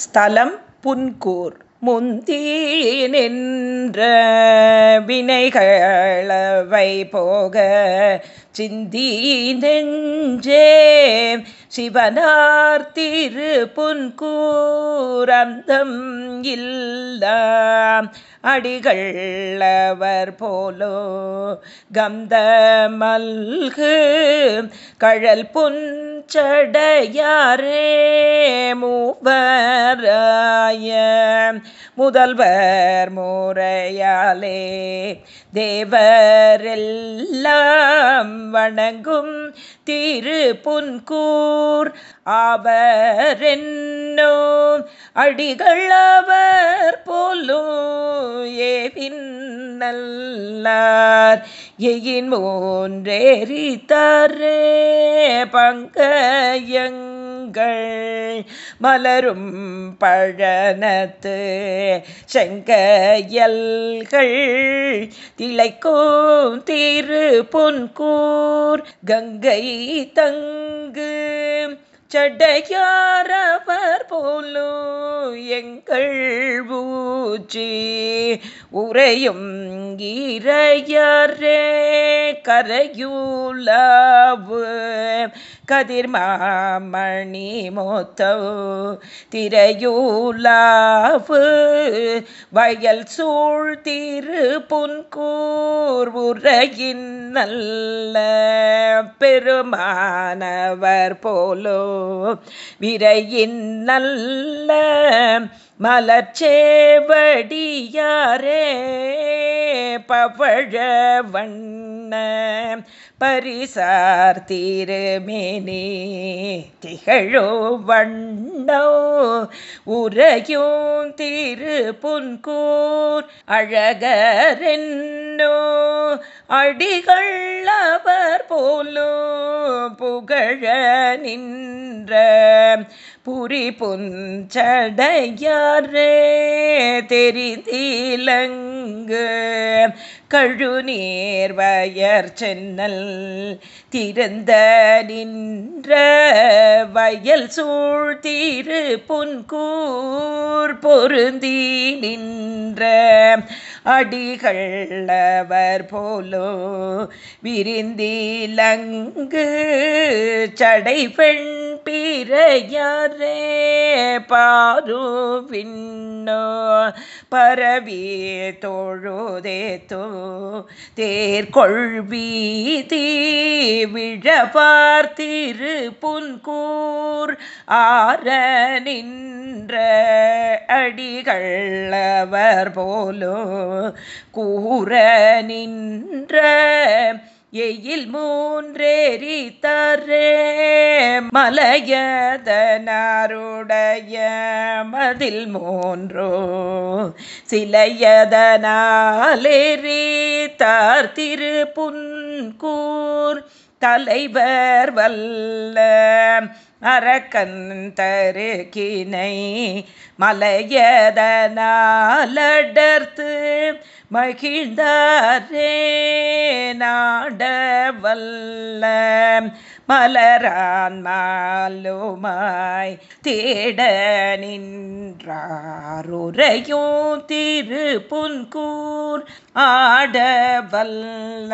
ஸ்தலம் புன்கூர் முந்தி நின்ற வினைகளவை போக சிந்தி நெஞ்சே சிவனார் திரு புன்கூரந்தம் இல்ல. அடிகளவர் போலோ கந்தமல்கு கழல் புஞ்சடையாரே மூவராய முதல்வர் முறையாலே தேவரெல்லாம் வணங்கும் திரு புன்கூர் அவரென்னோ அடிகள் அவர் போலும் ஏவின் நல்லார். எயின் மூன்றேரித்தாரே பங்கயங் மலரும் பழனத்து செங்கையல்கள். திளைக்கும் திரு பொன்கூர். கங்கை தங்கு சடையாரவர் போலோ. எங்கள் ஊச்சி உரையும் ஈரையரே கரையூலாவு கதிர்மாமணி மோத்தவு திரையூலாவு. வயல் சூழ் திரு புன்கூர் உரையின் நல்ல பெருமானவர் போலோ. விரையின் நல்ல மலர்ச்சேவடியாரே பவழ வண்ண பரிசார் திருமேனி திகழோ வண்ணோ உரையும் திரு புன்கூர் அழகரென்னோ அடிகள் அவர் போலோ புகழ நின்ற புரி பொஞ்சடையாரே தெரிந்திலங்கு. கழுநீர் வயர் சென்னல் திறந்த நின்ற வயல் சூழ் திரு புன்கூர் பொருந்தி நின்ற அடிகளவர் போலோ விரிந்திலங்கு. சடை பெண் பிறையாரே பாரு விண்ணோ பரவி தோழுதேத்தோ தேர்கொள்வீதி விழபார்த்திரு புன்கூர் ஆர நின்ற அடிகளவர் போலோ கூற நின்ற எயில் மூன்றேரி தரே மலையதனாருடைய மதில் மூன்றோ சிலையதனாலேறி தார் திரு புன்கூர் தலைவர் வல்ல அரக்கன் தருக்கினை மலையதனாலடர்த்து மகிழ்ந்தாரே நாட வல்ல மலரான் மாலுமாய் தேட நின்றாருரையும் திரு புன்கூர் ஆட வல்ல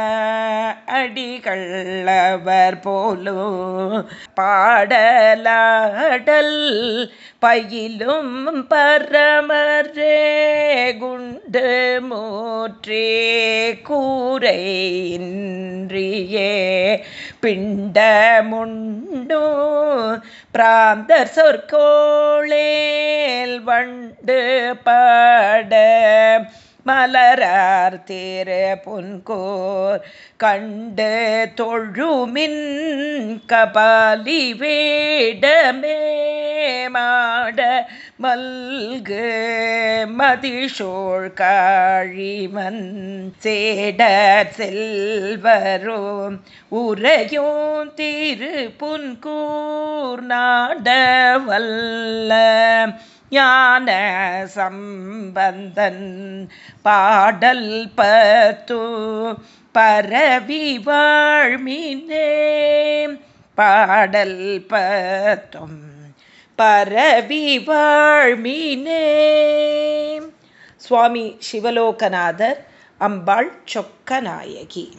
அடிகளவர் போலோ பாடலாடல் பயிலும் பரமரே குண்டு மூற்றே கூரை இன்றியே பிண்டமுண்டு பிராந்தர் சொற்கோளேல் வண்டு பாட. மலரார் தேர பொன்கோர் கண்டு தொழுமின் கபாலி வேடமே மாட மல்கு மதிஷோள் காழிமன் சேட செல்வரும். உரையும் திரு புன்கூர் நாட வல்ல ஞான சம்பந்தன் பாடல் பத்து. பரவி வாழ்மினே. பாடல் பத்தும் பரவி வாழ்மினே. சுவாமி சிவலோகநாதர் அம்பாள் சொக்கநாயகி.